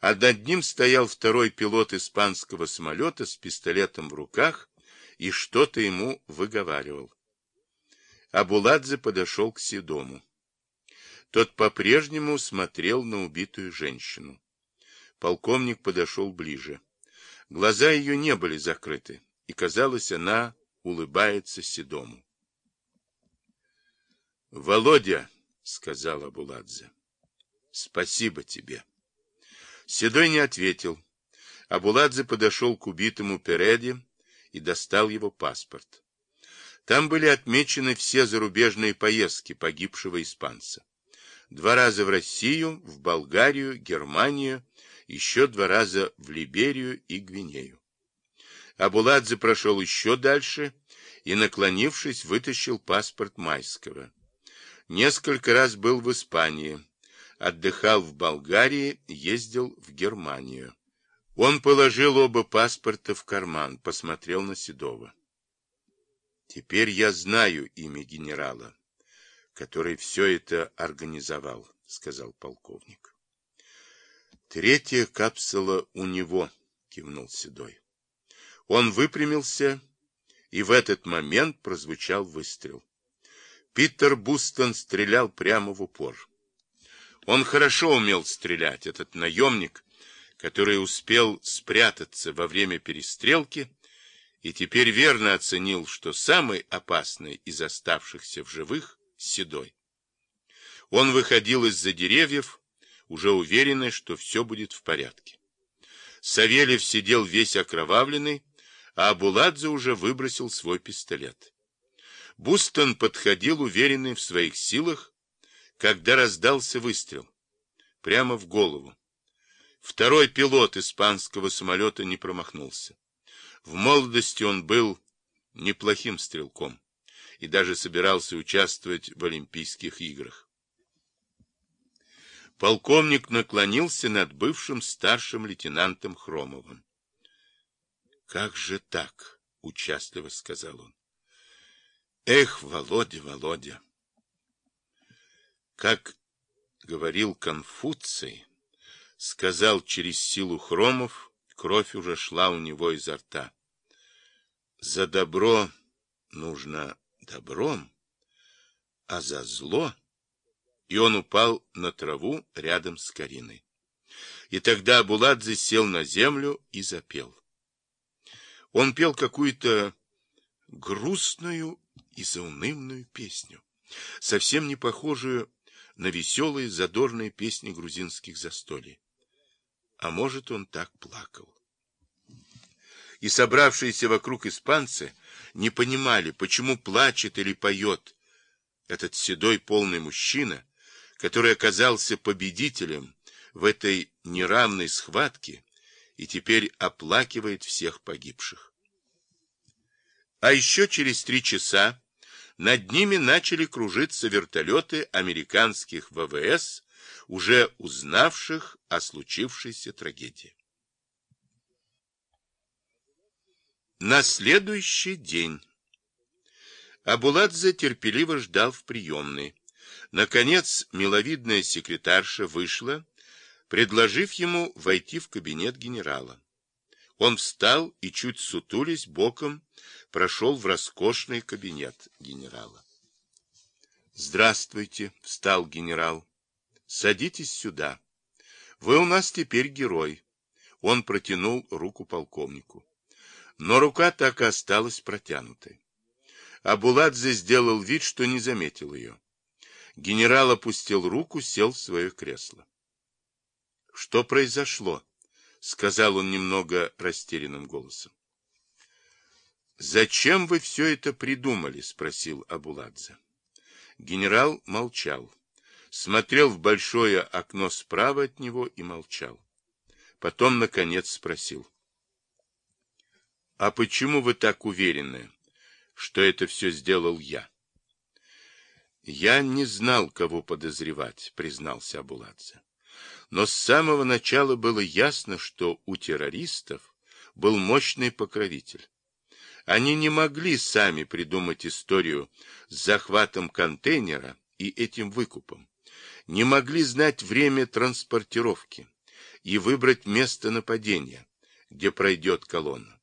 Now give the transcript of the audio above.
а над ним стоял второй пилот испанского самолета с пистолетом в руках и что-то ему выговаривал. Абуладзе подошел к Седому. Тот по-прежнему смотрел на убитую женщину. Полковник подошел ближе. Глаза ее не были закрыты, и, казалось, она улыбается Седому. — Володя, — сказал Абуладзе, — спасибо тебе. Седой не ответил. Абуладзе подошел к убитому Переде и достал его паспорт. Там были отмечены все зарубежные поездки погибшего испанца. Два раза в Россию, в Болгарию, Германию, еще два раза в Либерию и Гвинею. Абуладзе прошел еще дальше и, наклонившись, вытащил паспорт Майского. Несколько раз был в Испании, отдыхал в Болгарии, ездил в Германию. Он положил оба паспорта в карман, посмотрел на Седова. Теперь я знаю имя генерала, который все это организовал, сказал полковник. Третья капсула у него, кивнул Седой. Он выпрямился, и в этот момент прозвучал выстрел. Питер Бустон стрелял прямо в упор. Он хорошо умел стрелять, этот наемник, который успел спрятаться во время перестрелки и теперь верно оценил, что самый опасный из оставшихся в живых — Седой. Он выходил из-за деревьев, уже уверенный, что все будет в порядке. Савельев сидел весь окровавленный, а Абуладзе уже выбросил свой пистолет. Бустон подходил уверенный в своих силах, когда раздался выстрел. Прямо в голову. Второй пилот испанского самолета не промахнулся. В молодости он был неплохим стрелком и даже собирался участвовать в Олимпийских играх. Полковник наклонился над бывшим старшим лейтенантом Хромовым. — Как же так? — участливо сказал он. — Эх, Володя, Володя! Как говорил Конфуций, сказал через силу Хромов, кровь уже шла у него изо рта. За добро нужно добром, а за зло... И он упал на траву рядом с Кариной. И тогда Буладзе сел на землю и запел. Он пел какую-то грустную и заунывную песню, совсем не похожую на веселые задорные песни грузинских застолий. А может, он так плакал. И собравшиеся вокруг испанцы не понимали, почему плачет или поет этот седой полный мужчина, который оказался победителем в этой неравной схватке и теперь оплакивает всех погибших. А еще через три часа над ними начали кружиться вертолеты американских ВВС, уже узнавших о случившейся трагедии. На следующий день Абуладзе терпеливо ждал в приемной. Наконец, миловидная секретарша вышла, предложив ему войти в кабинет генерала. Он встал и, чуть сутулясь боком, прошел в роскошный кабинет генерала. «Здравствуйте», — встал генерал. «Садитесь сюда. Вы у нас теперь герой». Он протянул руку полковнику. Но рука так и осталась протянутой. Абуладзе сделал вид, что не заметил ее. Генерал опустил руку, сел в свое кресло. — Что произошло? — сказал он немного растерянным голосом. — Зачем вы все это придумали? — спросил Абуладзе. Генерал молчал. Смотрел в большое окно справа от него и молчал. Потом, наконец, спросил. — А почему вы так уверены, что это все сделал я? Я не знал, кого подозревать, признался Абуладзе. Но с самого начала было ясно, что у террористов был мощный покровитель. Они не могли сами придумать историю с захватом контейнера и этим выкупом. Не могли знать время транспортировки. и выбрать место нападения, где пройдет колонна.